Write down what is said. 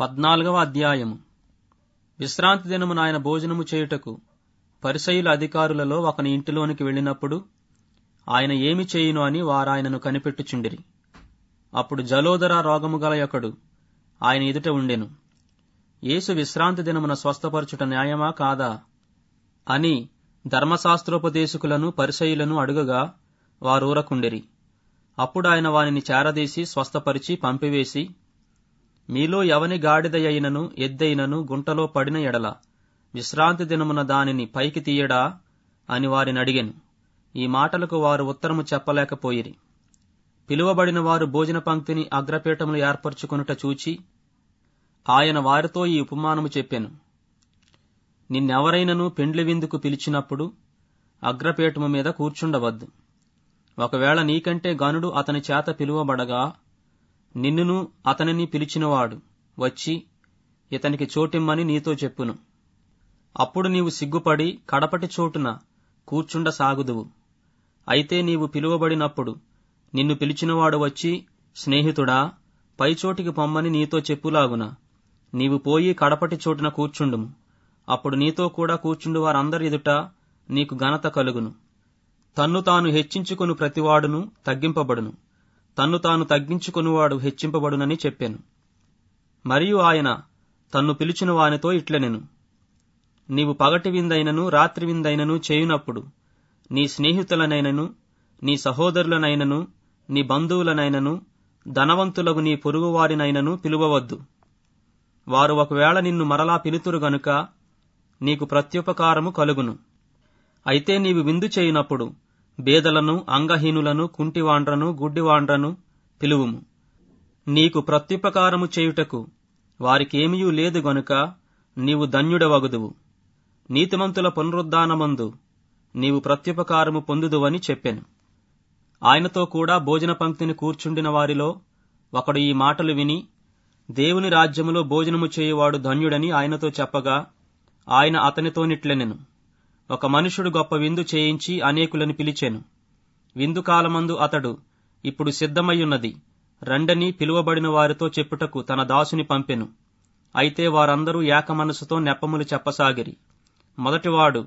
పద్నాలుగవ అధ్యాయము. విశ్రాంతి దినమున ఆయన భోజనము చేయుటకు పరిసయుల అధికారులలో ఒకని ఇంటిలోనికి వెళ్ళినప్పుడు ఆయన ఏమి చేయును అని వారాయనను కనిపెట్టుచుండిరి. అప్పుడు జలోదర రోగము గల ఒకడు ఆయన ఎదుట ఉండెను. యేసు విశ్రాంతి దినమున స్వస్థపరచుట న్యాయమా కాదా? అని ధర్మశాస్త్రోపదేశకులను పరిసయులను అడుగగా వారూరకుండిరి. అప్పుడు ఆయన వానిని చేరదీసి స్వస్థపరిచి పంపివేసి మీలో ఎవని గాడిదయైనను ఎద్దైనను గుంటలో పడిన ఎడల విశ్రాంతి దినమున దానిని పైకి తీయడా? అని వారిని అడిగెను. ఈ మాటలకు వారు ఉత్తరము చెప్పలేకపోయిరి. పిలువబడిన వారు భోజన పంక్తిని అగ్రపీఠములు ఏర్పరచుకునుట చూచి ఆయన వారితో ఈ ఉపమానము చెప్పాను. నిన్నెవరైనను పెండ్లి విందుకు పిలిచినప్పుడు అగ్రపీఠము మీద కూర్చుండవద్దు. ఒకవేళ నీకంటే గనుడు అతని చేత పిలువబడగా నిన్నును అతనిని పిలిచినవాడు. వచ్చి ఇతనికి చోటిమ్మని నీతో చెప్పును. అప్పుడు నీవు సిగ్గుపడి కడపటి చోటున కూర్చుండ సాగుదువు. అయితే నీవు పిలువబడినప్పుడు నిన్ను పిలిచినవాడు వచ్చి స్నేహితుడా పైచోటికి పొమ్మని నీతో చెప్పులాగున. నీవు పోయి కడపటి చోటున కూర్చుండుము. అప్పుడు నీతో కూడా కూర్చుండు వారందరి ఎదుట నీకు ఘనత కలుగును. తన్ను తాను హెచ్చించుకుని ప్రతివాడును తగ్గింపబడును. తన్ను తాను తగ్గించుకునివాడు హెచ్చింపబడునని చెప్పాను. మరియు ఆయన తన్ను పిలిచిన వానితో ఇట్లనెను. నీవు పగటి విందైనను రాత్రి విందైనను చేయునప్పుడు నీ స్నేహితులనైనను నీ సహోదరులనైనను నీ బంధువులనైనను ధనవంతులకు నీ పొరుగువారినైనను పిలువవద్దు. వారు ఒకవేళ నిన్ను మరలా పిలుతురు గనుక నీకు ప్రత్యుపకారము కలుగును. అయితే నీవు విందు చేయునప్పుడు బేదలను అంగహీనులను కుంటివాండ్రను గుడ్డివాండ్రను పిలువుము. నీకు ప్రత్యుపకారము చేయుటకు వారికేమియూ లేదు గనుక నీవు ధన్యుడవగుదువు. నీతిమంతుల పునరుద్ధానమందు నీవు ప్రత్యుపకారము పొందుదువని చెప్పెను. ఆయనతో కూడా భోజన పంక్తిని కూర్చుండిన వారిలో ఒకడు ఈ మాటలు విని దేవుని రాజ్యములో భోజనము చేయువాడు ధన్యుడని ఆయనతో చెప్పగా ఆయన అతనితో నిట్లెనెను. ఒక మనుషుడు గొప్ప విందు చేయించి అనేకులను పిలిచెను. విందు కాలమందు అతడు ఇప్పుడు సిద్ధమయ్యున్నది. రండని పిలువబడిన వారితో చెప్పుటకు తన దాసుని పంపెను. అయితే వారందరూ ఏక మనసుతో నెప్పములు చెప్పసాగిరి. మొదటివాడు